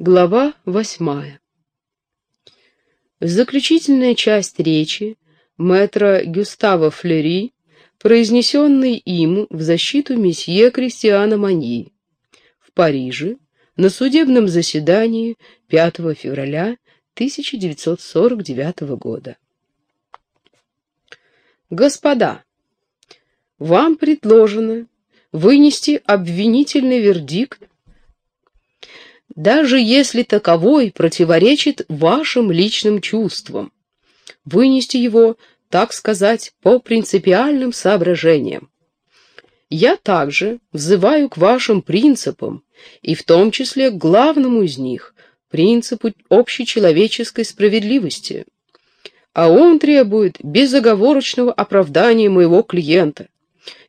Глава восьмая Заключительная часть речи мэтра Гюстава Флери, произнесенной им в защиту месье Кристиана Маньи в Париже на судебном заседании 5 февраля 1949 года. Господа, вам предложено вынести обвинительный вердикт даже если таковой противоречит вашим личным чувствам. Вынести его, так сказать, по принципиальным соображениям. Я также взываю к вашим принципам, и в том числе к главному из них, принципу общечеловеческой справедливости. А он требует безоговорочного оправдания моего клиента,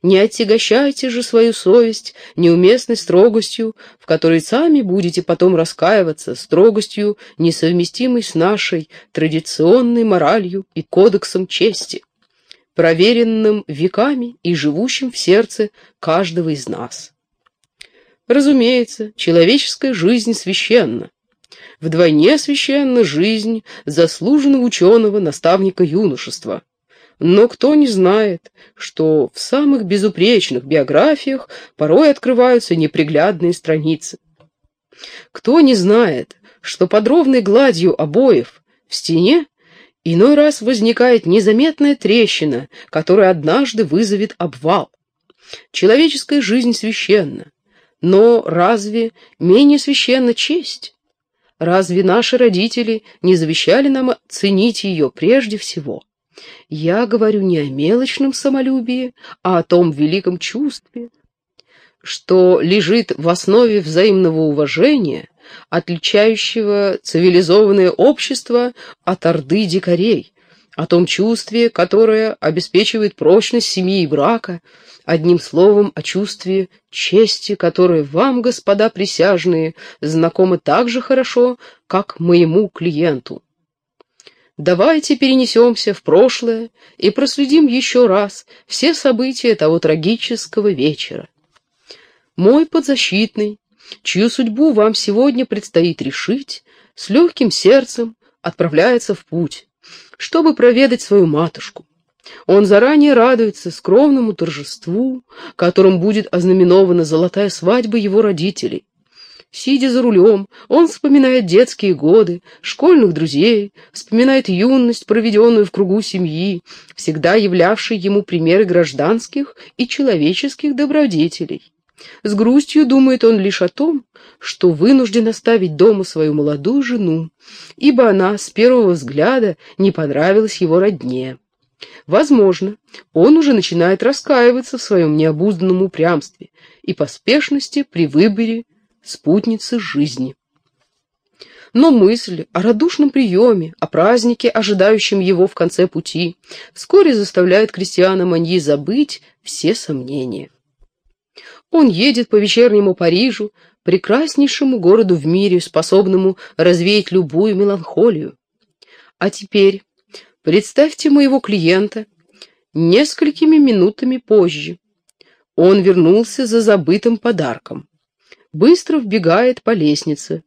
не отягощайте же свою совесть неуместной строгостью, в которой сами будете потом раскаиваться, строгостью, несовместимой с нашей традиционной моралью и кодексом чести, проверенным веками и живущим в сердце каждого из нас. Разумеется, человеческая жизнь священна. Вдвойне священна жизнь заслуженного ученого наставника юношества, но кто не знает, что в самых безупречных биографиях порой открываются неприглядные страницы? Кто не знает, что под ровной гладью обоев в стене иной раз возникает незаметная трещина, которая однажды вызовет обвал? Человеческая жизнь священна, но разве менее священна честь? Разве наши родители не завещали нам ценить ее прежде всего? Я говорю не о мелочном самолюбии, а о том великом чувстве, что лежит в основе взаимного уважения, отличающего цивилизованное общество от орды дикарей, о том чувстве, которое обеспечивает прочность семьи и брака, одним словом, о чувстве чести, которое вам, господа присяжные, знакомо так же хорошо, как моему клиенту. Давайте перенесемся в прошлое и проследим еще раз все события того трагического вечера. Мой подзащитный, чью судьбу вам сегодня предстоит решить, с легким сердцем отправляется в путь, чтобы проведать свою матушку. Он заранее радуется скромному торжеству, которым будет ознаменована золотая свадьба его родителей, Сидя за рулем, он вспоминает детские годы, школьных друзей, вспоминает юность, проведенную в кругу семьи, всегда являвшей ему примеры гражданских и человеческих добродетелей. С грустью думает он лишь о том, что вынужден оставить дома свою молодую жену, ибо она с первого взгляда не понравилась его родне. Возможно, он уже начинает раскаиваться в своем необузданном упрямстве и поспешности при выборе спутницы жизни. Но мысль о радушном приеме, о празднике, ожидающем его в конце пути, вскоре заставляет Кристиана Маньи забыть все сомнения. Он едет по вечернему Парижу, прекраснейшему городу в мире, способному развеять любую меланхолию. А теперь представьте моего клиента несколькими минутами позже. Он вернулся за забытым подарком быстро вбегает по лестнице.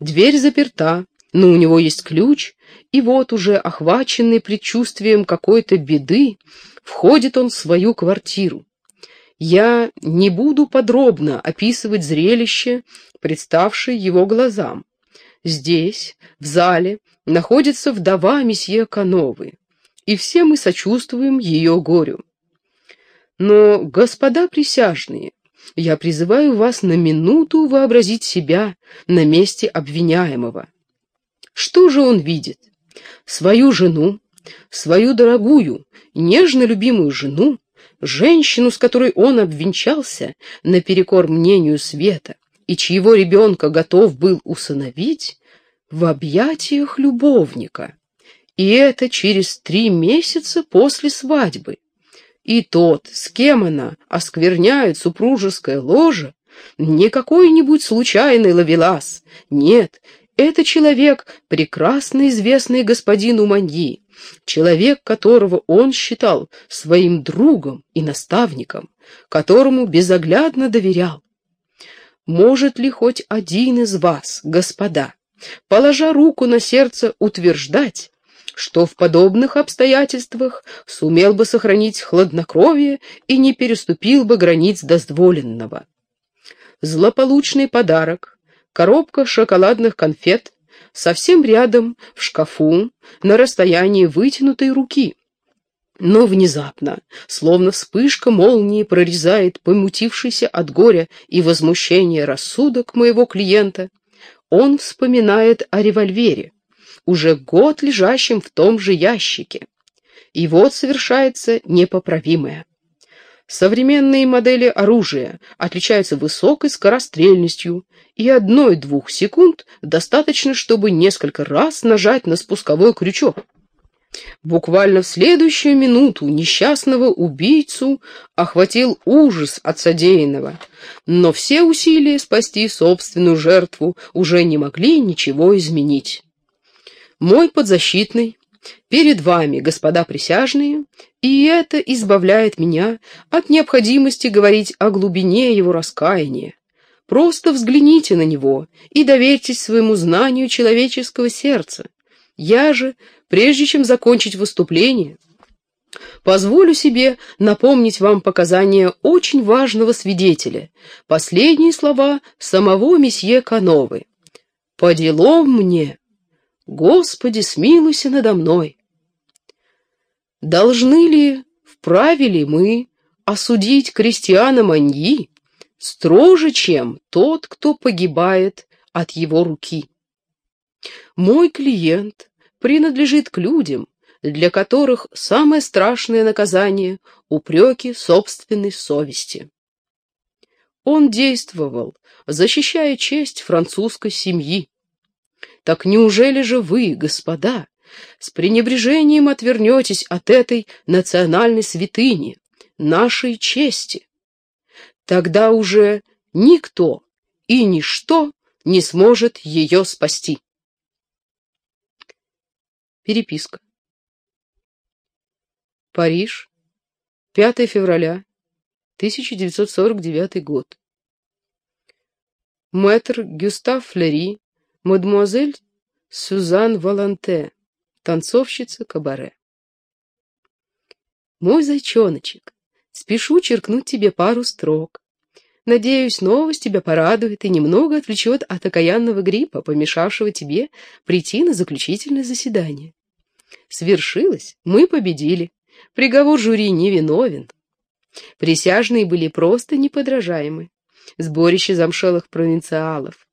Дверь заперта, но у него есть ключ, и вот уже, охваченный предчувствием какой-то беды, входит он в свою квартиру. Я не буду подробно описывать зрелище, представшее его глазам. Здесь, в зале, находится вдова месье Кановы, и все мы сочувствуем ее горю. Но, господа присяжные, я призываю вас на минуту вообразить себя на месте обвиняемого. Что же он видит? Свою жену, свою дорогую, нежно любимую жену, женщину, с которой он обвенчался наперекор мнению света, и чьего ребенка готов был усыновить, в объятиях любовника. И это через три месяца после свадьбы. И тот, с кем она оскверняет супружеское ложе, не какой-нибудь случайный ловелас. Нет, это человек, прекрасно известный господину Маньи, человек, которого он считал своим другом и наставником, которому безоглядно доверял. может ли хоть один из вас, господа, положа руку на сердце, утверждать, что в подобных обстоятельствах сумел бы сохранить хладнокровие и не переступил бы границ дозволенного. Злополучный подарок, коробка шоколадных конфет, совсем рядом, в шкафу, на расстоянии вытянутой руки. Но внезапно, словно вспышка молнии, прорезает помутившийся от горя и возмущения рассудок моего клиента, он вспоминает о револьвере, уже год лежащем в том же ящике. И вот совершается непоправимое. Современные модели оружия отличаются высокой скорострельностью, и одной-двух секунд достаточно, чтобы несколько раз нажать на спусковой крючок. Буквально в следующую минуту несчастного убийцу охватил ужас от содеянного, но все усилия спасти собственную жертву уже не могли ничего изменить. Мой подзащитный перед вами, господа присяжные, и это избавляет меня от необходимости говорить о глубине его раскаяния. Просто взгляните на него и доверьтесь своему знанию человеческого сердца. Я же, прежде чем закончить выступление, позволю себе напомнить вам показания очень важного свидетеля, последние слова самого месье Кановы. «По делам мне, Господи, смилуйся надо мной!» Должны ли, вправе ли мы осудить крестьяна Маньи строже, чем тот, кто погибает от его руки? Мой клиент принадлежит к людям, для которых самое страшное наказание — упреки собственной совести. Он действовал, защищая честь французской семьи. Так неужели же вы, господа, с пренебрежением отвернетесь от этой национальной святыни, нашей чести? Тогда уже никто и ничто не сможет ее спасти. Переписка. Париж, 5 февраля 1949 год. Мэтр Гюстав Флери, мадемуазель Сюзан Воланте, танцовщица кабаре. Мой зайчоночек, спешу черкнуть тебе пару строк. Надеюсь, новость тебя порадует и немного отвлечет от окаянного гриппа, помешавшего тебе прийти на заключительное заседание. Свершилось, мы победили. Приговор жюри невиновен. Присяжные были просто неподражаемы. Сборище замшелых провинциалов.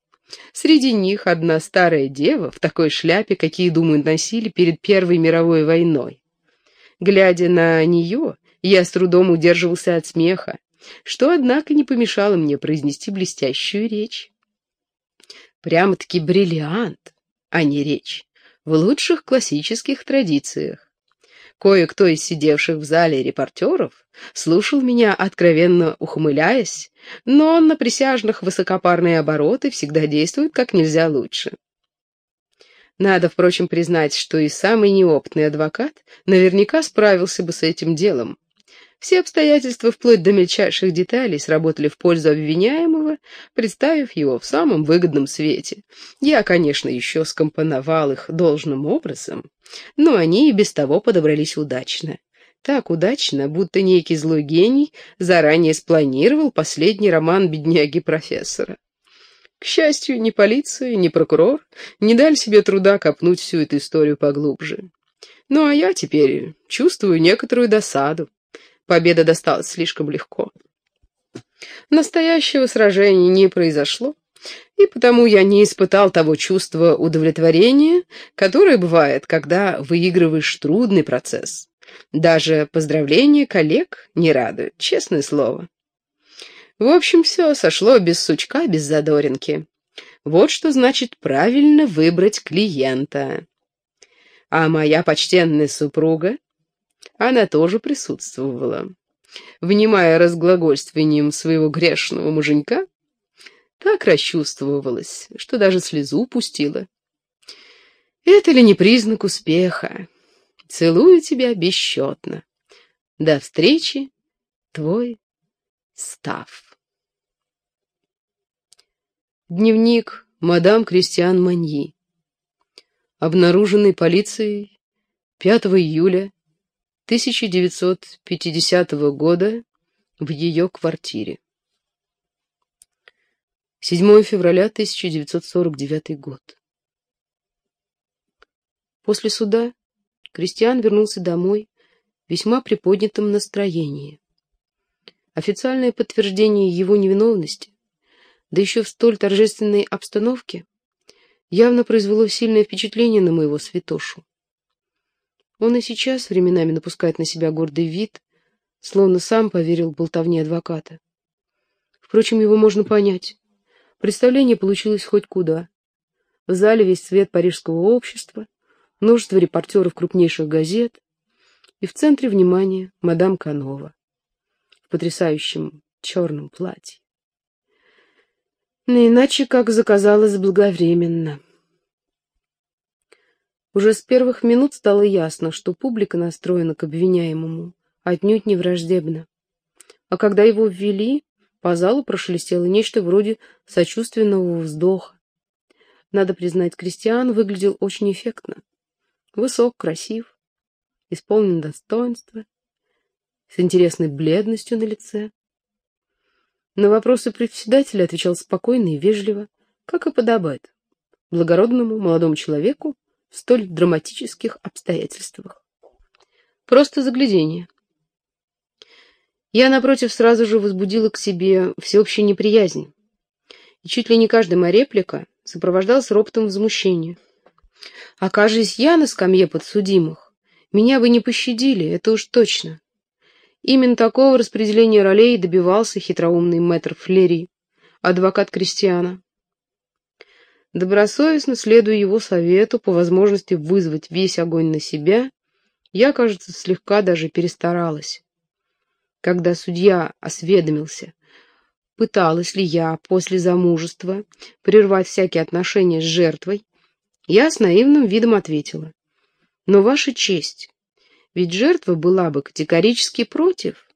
Среди них одна старая дева в такой шляпе, какие, думаю, носили перед Первой мировой войной. Глядя на нее, я с трудом удерживался от смеха что, однако, не помешало мне произнести блестящую речь. Прямо-таки бриллиант, а не речь, в лучших классических традициях. Кое-кто из сидевших в зале репортеров слушал меня, откровенно ухмыляясь, но на присяжных высокопарные обороты всегда действуют как нельзя лучше. Надо, впрочем, признать, что и самый неопытный адвокат наверняка справился бы с этим делом, все обстоятельства, вплоть до мельчайших деталей, сработали в пользу обвиняемого, представив его в самом выгодном свете. Я, конечно, еще скомпоновал их должным образом, но они и без того подобрались удачно. Так удачно, будто некий злой гений заранее спланировал последний роман бедняги-профессора. К счастью, ни полиция, ни прокурор не дали себе труда копнуть всю эту историю поглубже. Ну а я теперь чувствую некоторую досаду. Победа досталась слишком легко. Настоящего сражения не произошло, и потому я не испытал того чувства удовлетворения, которое бывает, когда выигрываешь трудный процесс. Даже поздравления коллег не радуют, честное слово. В общем, все сошло без сучка, без задоринки. Вот что значит правильно выбрать клиента. А моя почтенная супруга она тоже присутствовала. Внимая разглагольствованием своего грешного муженька, так расчувствовалась, что даже слезу пустила. Это ли не признак успеха? Целую тебя бесчетно. До встречи, твой Став. Дневник мадам Кристиан Маньи. Обнаруженный полицией 5 июля 1950 года в ее квартире. 7 февраля 1949 год. После суда Кристиан вернулся домой в весьма приподнятом настроении. Официальное подтверждение его невиновности да еще в столь торжественной обстановке, явно произвело сильное впечатление на моего святошу. Он и сейчас временами напускает на себя гордый вид, словно сам поверил болтовне адвоката. Впрочем, его можно понять. Представление получилось хоть куда. В зале весь свет парижского общества, множество репортеров крупнейших газет, и в центре внимания мадам Канова в потрясающем черном платье. Не иначе, как заказалось благовременно. Уже с первых минут стало ясно, что публика настроена к обвиняемому отнюдь не враждебно. А когда его ввели, по залу прошелестело нечто вроде сочувственного вздоха. Надо признать, Кристиан выглядел очень эффектно. Высок, красив, исполнен достоинства, с интересной бледностью на лице. На вопросы председателя отвечал спокойно и вежливо, как и подобает благородному молодому человеку в столь драматических обстоятельствах. Просто заглядение. Я, напротив, сразу же возбудила к себе всеобщую неприязнь. И чуть ли не каждая моя реплика сопровождалась ропотом возмущения. Окажись я на скамье подсудимых, меня бы не пощадили, это уж точно. Именно такого распределения ролей добивался хитроумный мэтр Флери, адвокат Кристиана. Добросовестно следуя его совету, по возможности вызвать весь огонь на себя, я, кажется, слегка даже перестаралась. Когда судья осведомился, пыталась ли я после замужества прервать всякие отношения с жертвой, я с наивным видом ответила. «Но, Ваша честь, ведь жертва была бы категорически против.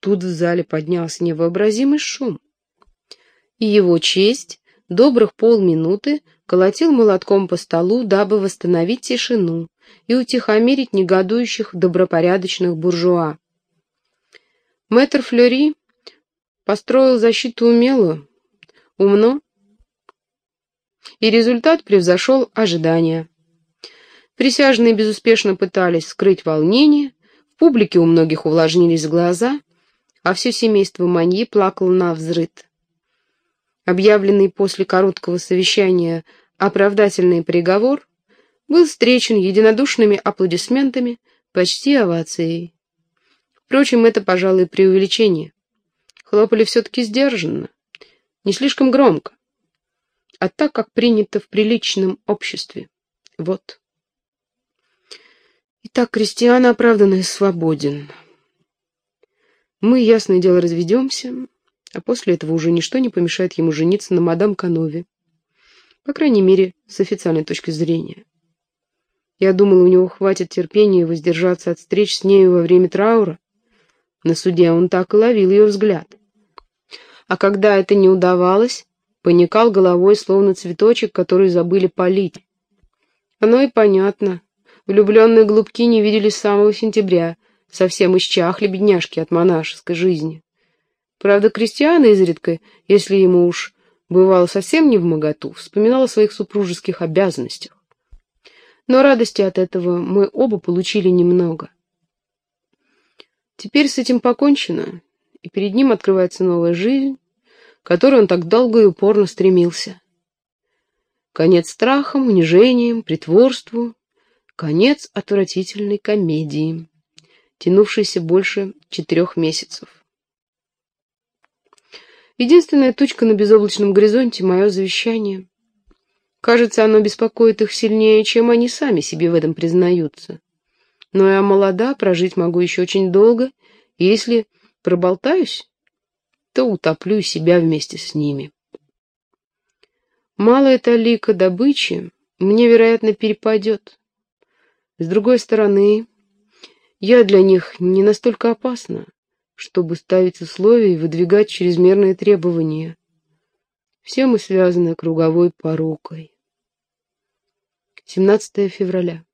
Тут в зале поднялся невообразимый шум. И его честь добрых полминуты колотил молотком по столу, дабы восстановить тишину и утихомирить негодующих добропорядочных буржуа. Мэтр Флери построил защиту умело, умно, и результат превзошел ожидания. Присяжные безуспешно пытались скрыть волнение, в публике у многих увлажнились глаза, а все семейство Маньи плакало на взрыд. Объявленный после короткого совещания оправдательный приговор был встречен единодушными аплодисментами, почти овацией. Впрочем, это, пожалуй, преувеличение. Хлопали все-таки сдержанно, не слишком громко, а так, как принято в приличном обществе. Вот. Итак, крестьян оправданный свободен. Мы, ясное дело, разведемся, а после этого уже ничто не помешает ему жениться на мадам Канове. По крайней мере, с официальной точки зрения. Я думала, у него хватит терпения воздержаться от встреч с нею во время траура. На суде он так и ловил ее взгляд. А когда это не удавалось, поникал головой, словно цветочек, который забыли полить. Оно и понятно. Влюбленные голубки не виделись с самого сентября, совсем исчахли бедняжки от монашеской жизни. Правда, крестьяна изредка, если ему уж бывало совсем не в моготу, вспоминал о своих супружеских обязанностях. Но радости от этого мы оба получили немного. Теперь с этим покончено, и перед ним открывается новая жизнь, к которой он так долго и упорно стремился. Конец страхам, унижениям, притворству, Конец отвратительной комедии, тянувшейся больше четырех месяцев. Единственная тучка на безоблачном горизонте — мое завещание. Кажется, оно беспокоит их сильнее, чем они сами себе в этом признаются. Но я молода, прожить могу еще очень долго, и если проболтаюсь, то утоплю себя вместе с ними. Малая талика добычи мне, вероятно, перепадет. С другой стороны, я для них не настолько опасна, чтобы ставить условия и выдвигать чрезмерные требования. Все мы связаны круговой порукой. 17 февраля.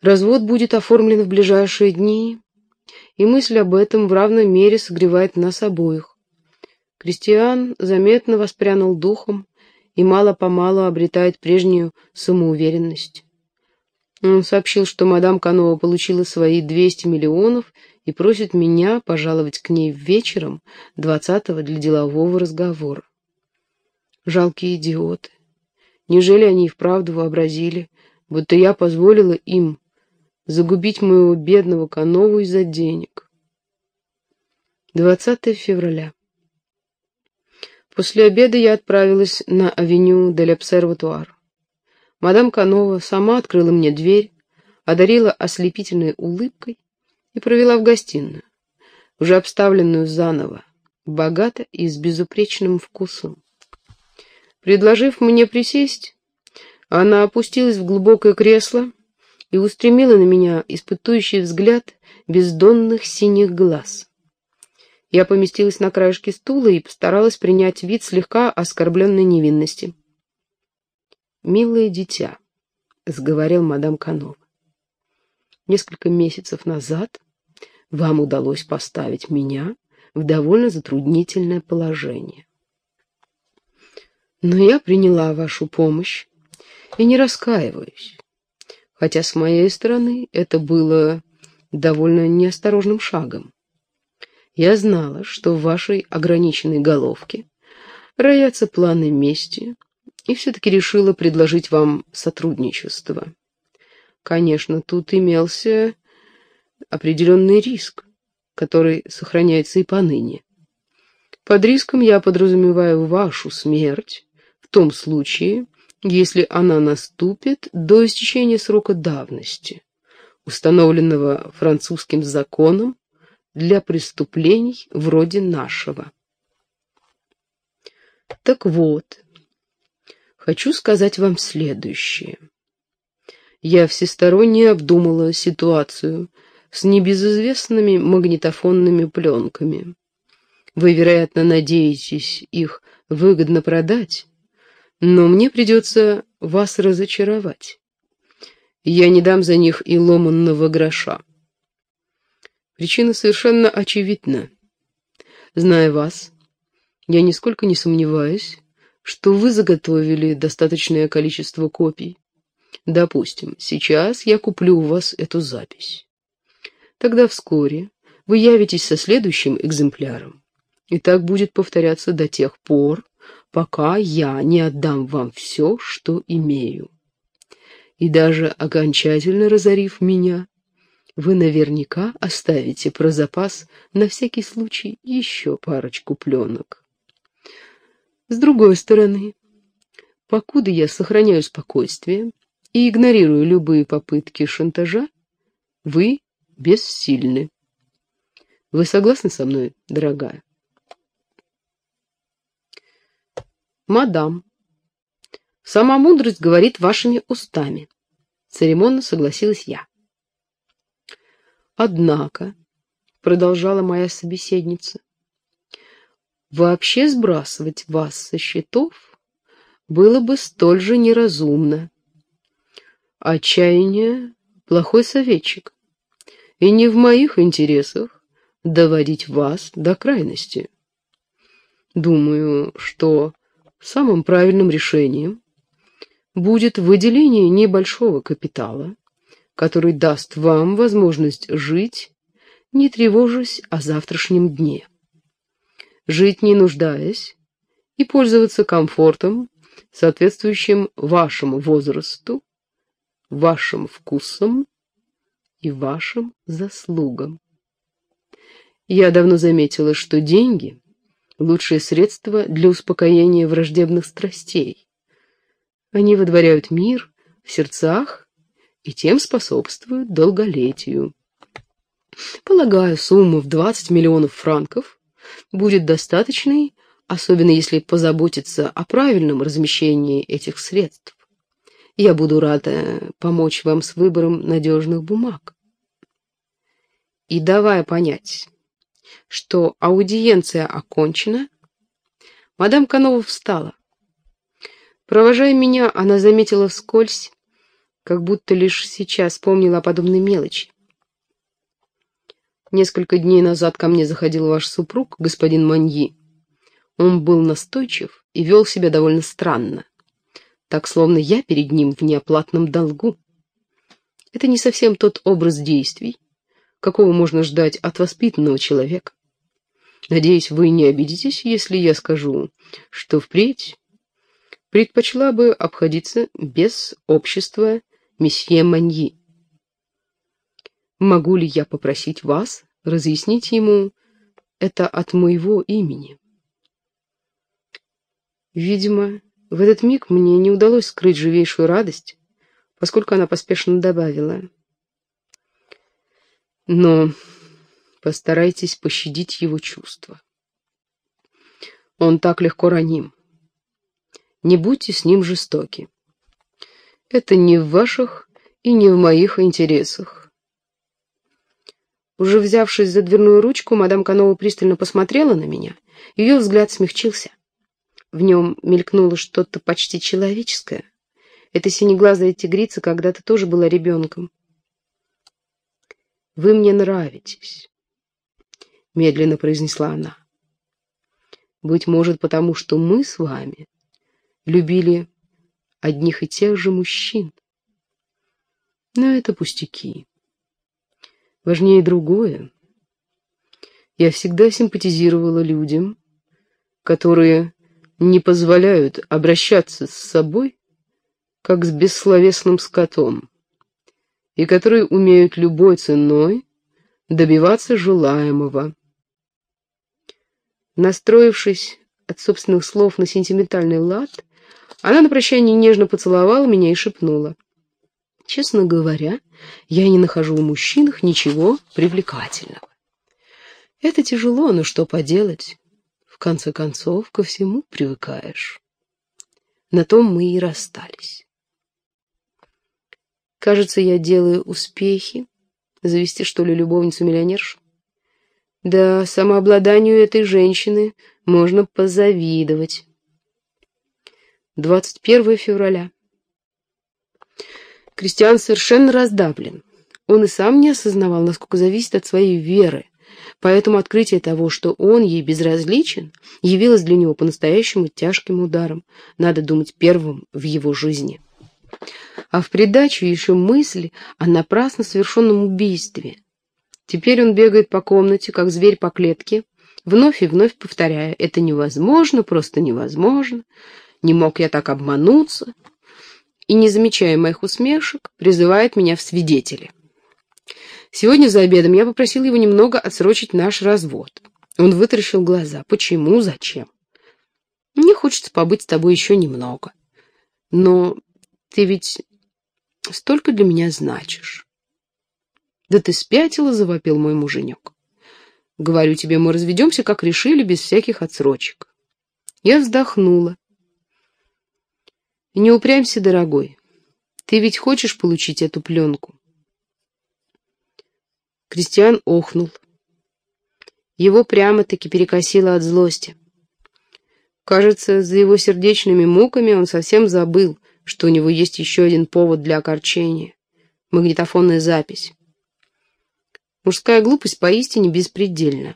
Развод будет оформлен в ближайшие дни, и мысль об этом в равной мере согревает нас обоих. Кристиан заметно воспрянул духом и мало-помалу обретает прежнюю самоуверенность. Он сообщил, что мадам Канова получила свои 200 миллионов и просит меня пожаловать к ней вечером 20-го для делового разговора. Жалкие идиоты. Неужели они и вправду вообразили, будто я позволила им загубить моего бедного Канову из-за денег? 20 февраля. После обеда я отправилась на авеню Дель Обсерватуар. Мадам Канова сама открыла мне дверь, одарила ослепительной улыбкой и провела в гостиную, уже обставленную заново, богато и с безупречным вкусом. Предложив мне присесть, она опустилась в глубокое кресло и устремила на меня испытующий взгляд бездонных синих глаз. Я поместилась на краешке стула и постаралась принять вид слегка оскорбленной невинности. «Милое дитя», — сговорил мадам Канова, — «несколько месяцев назад вам удалось поставить меня в довольно затруднительное положение. Но я приняла вашу помощь и не раскаиваюсь, хотя с моей стороны это было довольно неосторожным шагом. Я знала, что в вашей ограниченной головке роятся планы мести, и все-таки решила предложить вам сотрудничество. Конечно, тут имелся определенный риск, который сохраняется и поныне. Под риском я подразумеваю вашу смерть в том случае, если она наступит до истечения срока давности, установленного французским законом для преступлений вроде нашего. Так вот, хочу сказать вам следующее. Я всесторонне обдумала ситуацию с небезызвестными магнитофонными пленками. Вы, вероятно, надеетесь их выгодно продать, но мне придется вас разочаровать. Я не дам за них и ломанного гроша. Причина совершенно очевидна. Зная вас, я нисколько не сомневаюсь, что вы заготовили достаточное количество копий. Допустим, сейчас я куплю у вас эту запись. Тогда вскоре вы явитесь со следующим экземпляром. И так будет повторяться до тех пор, пока я не отдам вам все, что имею. И даже окончательно разорив меня, вы наверняка оставите про запас на всякий случай еще парочку пленок. С другой стороны, покуда я сохраняю спокойствие и игнорирую любые попытки шантажа, вы бессильны. Вы согласны со мной, дорогая? Мадам, сама мудрость говорит вашими устами. Церемонно согласилась я. Однако, продолжала моя собеседница, вообще сбрасывать вас со счетов было бы столь же неразумно. Отчаяние — плохой советчик и не в моих интересах доводить вас до крайности. Думаю, что самым правильным решением будет выделение небольшого капитала, который даст вам возможность жить, не тревожась о завтрашнем дне. Жить не нуждаясь и пользоваться комфортом, соответствующим вашему возрасту, вашим вкусам и вашим заслугам. Я давно заметила, что деньги — лучшее средство для успокоения враждебных страстей. Они выдворяют мир в сердцах и тем способствуют долголетию. Полагаю, сумма в 20 миллионов франков будет достаточной, особенно если позаботиться о правильном размещении этих средств. Я буду рада помочь вам с выбором надежных бумаг. И давая понять, что аудиенция окончена, Мадам Канова встала. Провожая меня, она заметила вскользь, как будто лишь сейчас помнила о подобной мелочи. Несколько дней назад ко мне заходил ваш супруг, господин Маньи. Он был настойчив и вел себя довольно странно, так словно я перед ним в неоплатном долгу. Это не совсем тот образ действий, какого можно ждать от воспитанного человека. Надеюсь, вы не обидитесь, если я скажу, что впредь предпочла бы обходиться без общества месье Маньи. Могу ли я попросить вас разъяснить ему это от моего имени? Видимо, в этот миг мне не удалось скрыть живейшую радость, поскольку она поспешно добавила. Но постарайтесь пощадить его чувства. Он так легко раним. Не будьте с ним жестоки. Это не в ваших и не в моих интересах. Уже взявшись за дверную ручку, мадам Канова пристально посмотрела на меня. Ее взгляд смягчился. В нем мелькнуло что-то почти человеческое. Эта синеглазая тигрица когда-то тоже была ребенком. «Вы мне нравитесь», — медленно произнесла она. «Быть может, потому что мы с вами любили одних и тех же мужчин. Но это пустяки. Важнее другое. Я всегда симпатизировала людям, которые не позволяют обращаться с собой, как с бессловесным скотом, и которые умеют любой ценой добиваться желаемого. Настроившись от собственных слов на сентиментальный лад, она на прощание нежно поцеловала меня и шепнула. Честно говоря, я не нахожу в мужчинах ничего привлекательного. Это тяжело, но что поделать? Конце концов, ко всему привыкаешь. На том мы и расстались. Кажется, я делаю успехи. Завести, что ли, любовницу-миллионершу? Да, самообладанию этой женщины можно позавидовать. 21 февраля. Кристиан совершенно раздавлен. Он и сам не осознавал, насколько зависит от своей веры. Поэтому открытие того, что он ей безразличен, явилось для него по-настоящему тяжким ударом, надо думать, первым в его жизни. А в придачу еще мысли о напрасно совершенном убийстве. Теперь он бегает по комнате, как зверь по клетке, вновь и вновь повторяя «это невозможно, просто невозможно», не мог я так обмануться, и, не замечая моих усмешек, призывает меня в свидетели. Сегодня за обедом я попросил его немного отсрочить наш развод. Он вытаращил глаза. Почему? Зачем? Мне хочется побыть с тобой еще немного. Но ты ведь столько для меня значишь. Да ты спятила, завопил мой муженек. Говорю тебе, мы разведемся, как решили, без всяких отсрочек. Я вздохнула. Не упрямься, дорогой. Ты ведь хочешь получить эту пленку? Кристиан охнул. Его прямо-таки перекосило от злости. Кажется, за его сердечными муками он совсем забыл, что у него есть еще один повод для огорчения — магнитофонная запись. Мужская глупость поистине беспредельна.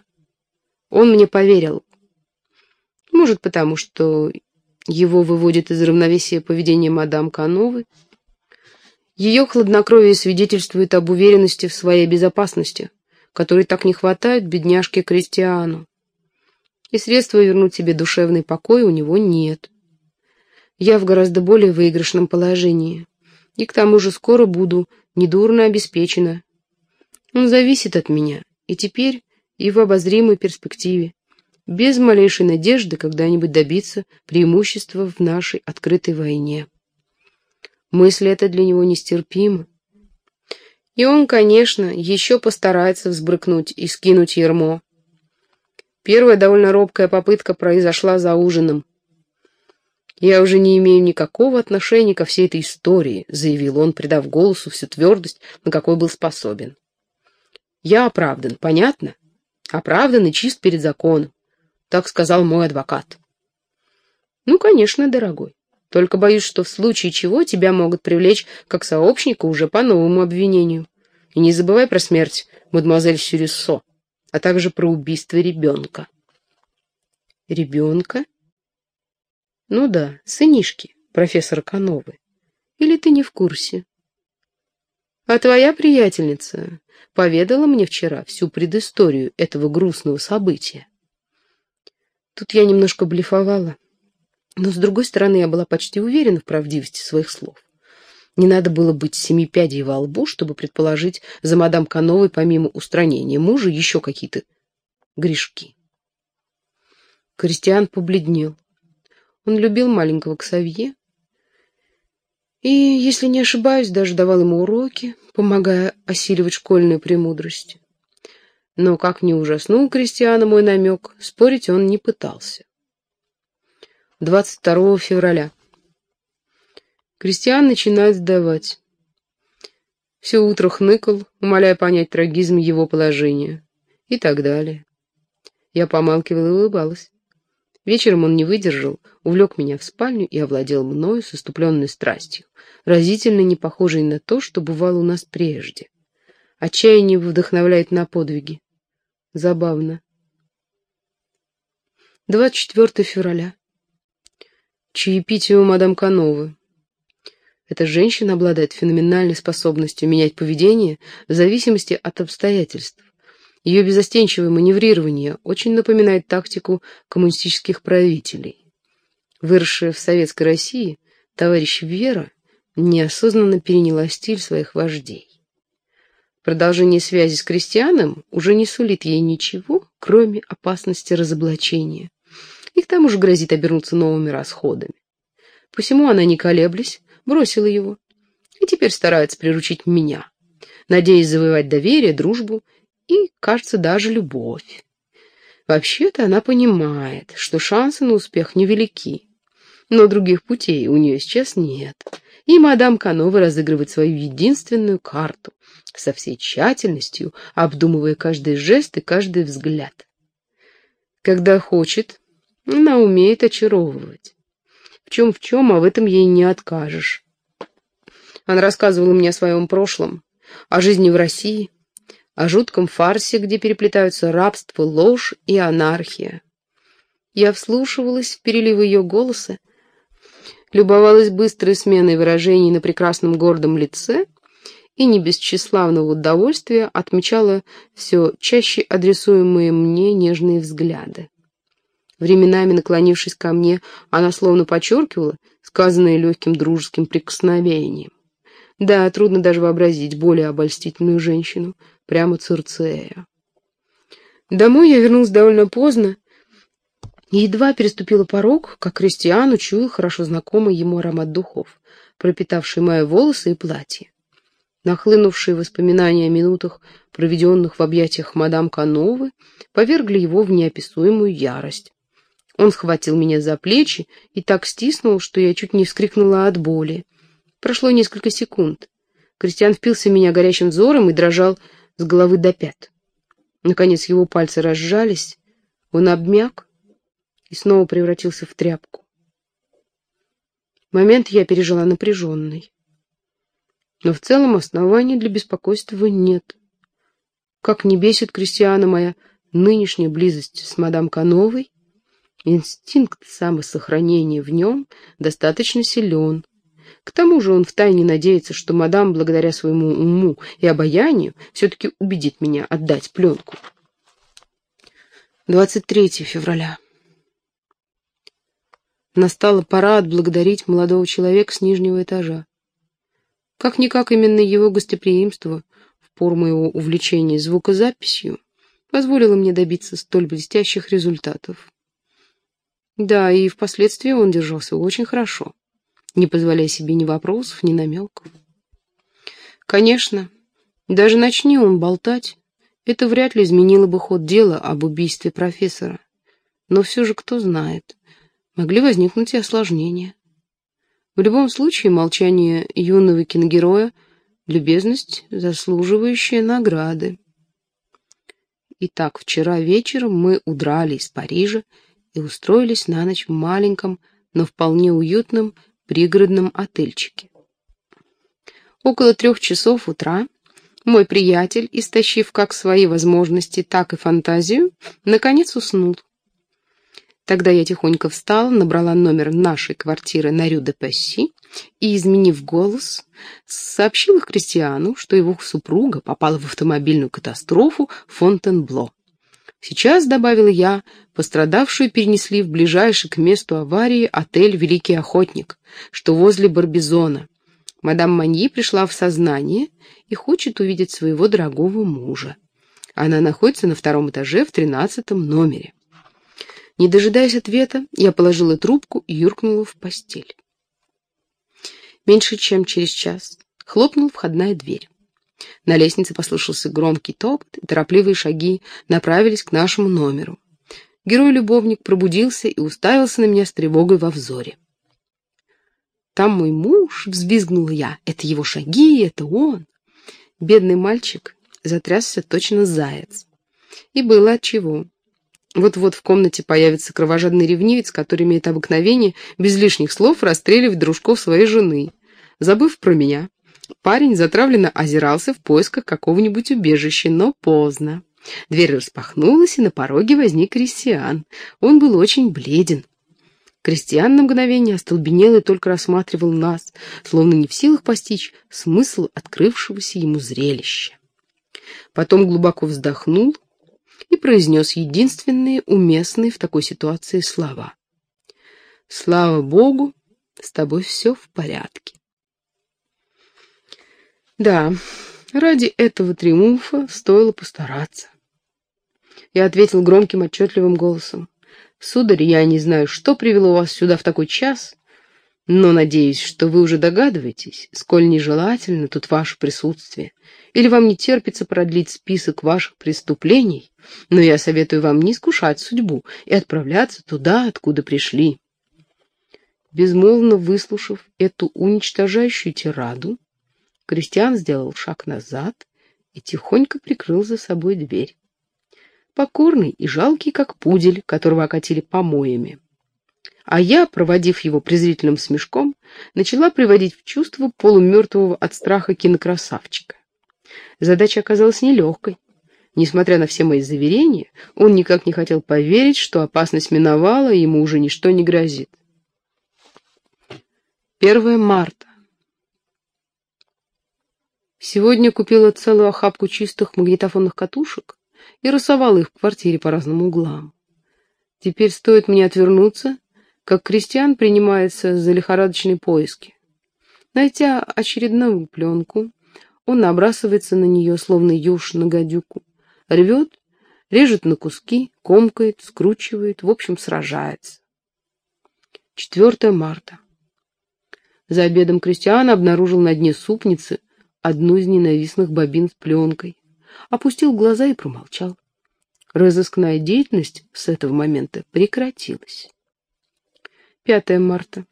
Он мне поверил. Может, потому что его выводит из равновесия поведение мадам Кановы. Ее хладнокровие свидетельствует об уверенности в своей безопасности, которой так не хватает бедняжке Кристиану. И средства вернуть себе душевный покой у него нет. Я в гораздо более выигрышном положении, и к тому же скоро буду недурно обеспечена. Он зависит от меня, и теперь и в обозримой перспективе без малейшей надежды когда-нибудь добиться преимущества в нашей открытой войне. Мысль эта для него нестерпима. И он, конечно, еще постарается взбрыкнуть и скинуть ермо. Первая довольно робкая попытка произошла за ужином. «Я уже не имею никакого отношения ко всей этой истории», — заявил он, придав голосу всю твердость, на какой был способен. «Я оправдан, понятно? Оправдан и чист перед законом. Так сказал мой адвокат. Ну, конечно, дорогой. Только боюсь, что в случае чего тебя могут привлечь как сообщника уже по новому обвинению. И не забывай про смерть мадемуазель Сюриссо, а также про убийство ребенка. Ребенка? Ну да, сынишки профессора Кановы. Или ты не в курсе? А твоя приятельница поведала мне вчера всю предысторию этого грустного события. Тут я немножко блефовала. Но, с другой стороны, я была почти уверена в правдивости своих слов. Не надо было быть семи пядей во лбу, чтобы предположить за мадам Кановой, помимо устранения мужа, еще какие-то грешки. Кристиан побледнел. Он любил маленького Ксавье, и, если не ошибаюсь, даже давал ему уроки, помогая осиливать школьную премудрость. Но, как не ужаснул Кристиана мой намек, спорить он не пытался. 22 февраля. Кристиан начинает сдавать. Все утро хныкал, умоляя понять трагизм его положения. И так далее. Я помалкивала и улыбалась. Вечером он не выдержал, увлек меня в спальню и овладел мною с иступленной страстью, разительно не похожей на то, что бывало у нас прежде. Отчаяние вдохновляет на подвиги. Забавно. 24 февраля. Чаепитие у мадам Кановы. Эта женщина обладает феноменальной способностью менять поведение в зависимости от обстоятельств. Ее безостенчивое маневрирование очень напоминает тактику коммунистических правителей. Выросшая в советской России, товарищ Вера неосознанно переняла стиль своих вождей. Продолжение связи с крестьяном уже не сулит ей ничего, кроме опасности разоблачения. И к тому же грозит обернуться новыми расходами. Посему она, не колеблясь, бросила его и теперь старается приручить меня, надеясь завоевать доверие, дружбу и, кажется, даже любовь. Вообще-то она понимает, что шансы на успех невелики, но других путей у нее сейчас нет, и мадам Канова разыгрывает свою единственную карту, со всей тщательностью обдумывая каждый жест и каждый взгляд. Когда хочет, она умеет очаровывать. В чем в чем, а в этом ей не откажешь. Она рассказывала мне о своем прошлом, о жизни в России, о жутком фарсе, где переплетаются рабство, ложь и анархия. Я вслушивалась в переливы ее голоса, любовалась быстрой сменой выражений на прекрасном гордом лице и не без тщеславного удовольствия отмечала все чаще адресуемые мне нежные взгляды. Временами, наклонившись ко мне, она словно подчеркивала сказанное легким дружеским прикосновением. Да, трудно даже вообразить более обольстительную женщину, прямо Цирцея. Домой я вернулась довольно поздно, едва переступила порог, как Кристиан учуял хорошо знакомый ему аромат духов, пропитавший мои волосы и платье. Нахлынувшие воспоминания о минутах, проведенных в объятиях мадам Кановы, повергли его в неописуемую ярость. Он схватил меня за плечи и так стиснул, что я чуть не вскрикнула от боли. Прошло несколько секунд. Кристиан впился в меня горячим взором и дрожал с головы до пят. Наконец его пальцы разжались, он обмяк и снова превратился в тряпку. Момент я пережила напряженный. Но в целом оснований для беспокойства нет. Как не бесит Кристиана моя нынешняя близость с мадам Кановой, инстинкт самосохранения в нем достаточно силен, к тому же он втайне надеется, что мадам, благодаря своему уму и обаянию, все-таки убедит меня отдать пленку. 23 февраля. Настала пора отблагодарить молодого человека с нижнего этажа. Как-никак именно его гостеприимство в пору моего увлечения звукозаписью позволило мне добиться столь блестящих результатов. Да, и впоследствии он держался очень хорошо не позволяя себе ни вопросов, ни намеков. Конечно, даже начни он болтать, это вряд ли изменило бы ход дела об убийстве профессора. Но все же, кто знает, могли возникнуть и осложнения. В любом случае, молчание юного киногероя — любезность, заслуживающая награды. Итак, вчера вечером мы удрали из Парижа и устроились на ночь в маленьком но вполне уютном пригородном отельчике. Около трех часов утра мой приятель, истощив как свои возможности, так и фантазию, наконец уснул. Тогда я тихонько встала, набрала номер нашей квартиры на Рю-де-Песси и, изменив голос, сообщила Кристиану, что его супруга попала в автомобильную катастрофу в Фонтенбло. Сейчас, добавила я, пострадавшую перенесли в ближайший к месту аварии отель «Великий охотник», что возле Барбизона. Мадам Маньи пришла в сознание и хочет увидеть своего дорогого мужа. Она находится на втором этаже в тринадцатом номере. Не дожидаясь ответа, я положила трубку и юркнула в постель. Меньше чем через час хлопнула входная дверь. На лестнице послышался громкий топот, и торопливые шаги направились к нашему номеру. Герой-любовник пробудился и уставился на меня с тревогой во взоре. «Там мой муж!» — взвизгнула я. «Это его шаги, это он!» Бедный мальчик затрясся точно заяц. И было отчего. Вот-вот в комнате появится кровожадный ревнивец, который имеет обыкновение без лишних слов расстреливать дружков своей жены. Забыв про меня, парень затравленно озирался в поисках какого-нибудь убежища, но поздно. Дверь распахнулась, и на пороге возник Кристиан. Он был очень бледен. Кристиан на мгновение остолбенел и только рассматривал нас, словно не в силах постичь смысл открывшегося ему зрелища. Потом глубоко вздохнул и произнес единственные уместные в такой ситуации слова. «Слава Богу, с тобой все в порядке». Да, ради этого триумфа стоило постараться. Я ответил громким отчетливым голосом. «Сударь, я не знаю, что привело вас сюда в такой час, но надеюсь, что вы уже догадываетесь, сколь нежелательно тут ваше присутствие, или вам не терпится продлить список ваших преступлений, но я советую вам не искушать судьбу и отправляться туда, откуда пришли». Безмолвно выслушав эту уничтожающую тираду, Кристиан сделал шаг назад и тихонько прикрыл за собой дверь покорный и жалкий, как пудель, которого окатили помоями. А я, проводив его презрительным смешком, начала приводить в чувство полумертвого от страха кинокрасавчика. Задача оказалась нелегкой. Несмотря на все мои заверения, он никак не хотел поверить, что опасность миновала, и ему уже ничто не грозит. 1 марта. Сегодня купила целую охапку чистых магнитофонных катушек и рисовала их в квартире по разным углам. Теперь стоит мне отвернуться, как крестьян принимается за лихорадочные поиски. Найдя очередную пленку, он набрасывается на нее, словно еж на гадюку, рвет, режет на куски, комкает, скручивает, в общем, сражается. 4 марта. За обедом крестьян обнаружил на дне супницы одну из ненавистных бобин с пленкой опустил глаза и промолчал. Разыскная деятельность с этого момента прекратилась. 5 марта.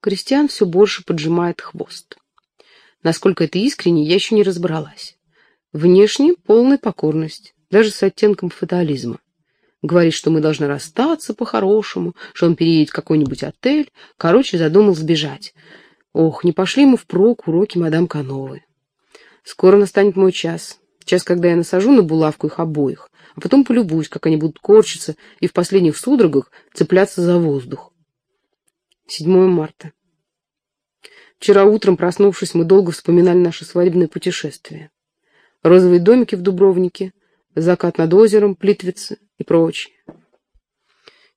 Кристиан все больше поджимает хвост. Насколько это искренне, я еще не разобралась. Внешне полная покорность, даже с оттенком фатализма. Говорит, что мы должны расстаться по-хорошему, что он переедет в какой-нибудь отель. Короче, задумал сбежать. Ох, не пошли ему впрок уроки мадам Кановой. Скоро настанет мой час. Час, когда я насажу на булавку их обоих, а потом полюбуюсь, как они будут корчиться и в последних судорогах цепляться за воздух. 7 марта. Вчера утром, проснувшись, мы долго вспоминали наше свадебное путешествие. Розовые домики в Дубровнике, закат над озером, плитвицы и прочее.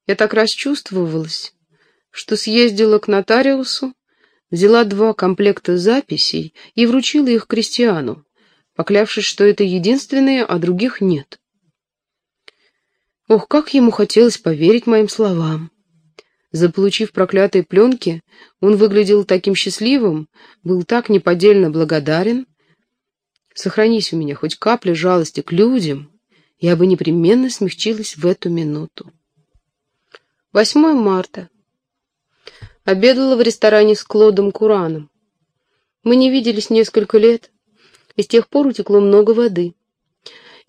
Я так расчувствовалась, что съездила к нотариусу взяла два комплекта записей и вручила их крестьяну, поклявшись, что это единственные, а других нет. Ох, как ему хотелось поверить моим словам. Заполучив проклятые пленки, он выглядел таким счастливым, был так неподдельно благодарен. Сохранись у меня хоть капля жалости к людям, я бы непременно смягчилась в эту минуту. 8 марта. Обедала в ресторане с Клодом Кураном. Мы не виделись несколько лет, и с тех пор утекло много воды.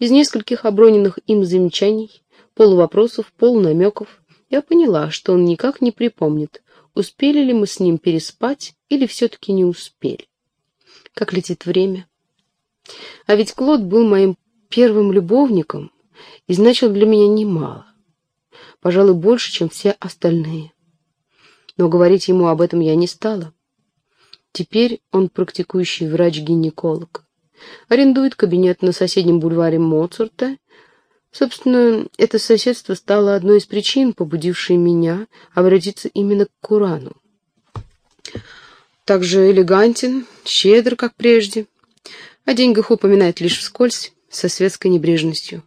Из нескольких оброненных им замечаний, полувопросов, полунамеков, Я поняла, что он никак не припомнит, успели ли мы с ним переспать или все-таки не успели. Как летит время. А ведь Клод был моим первым любовником и значил для меня немало. Пожалуй, больше, чем все остальные. Но говорить ему об этом я не стала. Теперь он практикующий врач-гинеколог. Арендует кабинет на соседнем бульваре Моцарта. Собственно, это соседство стало одной из причин, побудившей меня обратиться именно к Курану. Также элегантен, щедр, как прежде. О деньгах упоминает лишь вскользь, со светской небрежностью.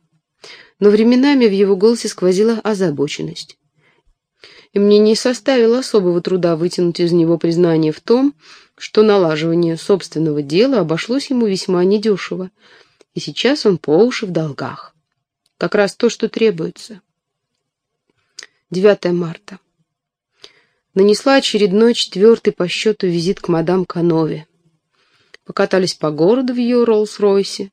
Но временами в его голосе сквозила озабоченность. И мне не составило особого труда вытянуть из него признание в том, что налаживание собственного дела обошлось ему весьма недешево, и сейчас он по уши в долгах. Как раз то, что требуется. 9 марта. Нанесла очередной четвертый по счету визит к мадам Канове. Покатались по городу в ее Роллс-Ройсе,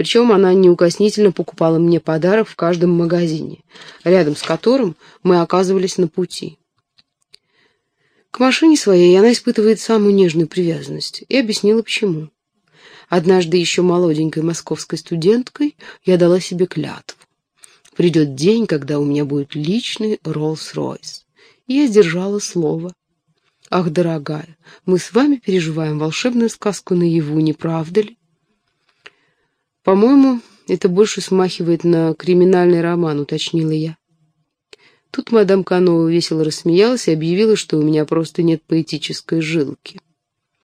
причем она неукоснительно покупала мне подарок в каждом магазине, рядом с которым мы оказывались на пути. К машине своей она испытывает самую нежную привязанность и объяснила, почему. Однажды еще молоденькой московской студенткой я дала себе клятву. Придет день, когда у меня будет личный Роллс-Ройс. И я сдержала слово. Ах, дорогая, мы с вами переживаем волшебную сказку наяву, не правда ли? По-моему, это больше смахивает на криминальный роман, уточнила я. Тут мадам Канова весело рассмеялась и объявила, что у меня просто нет поэтической жилки.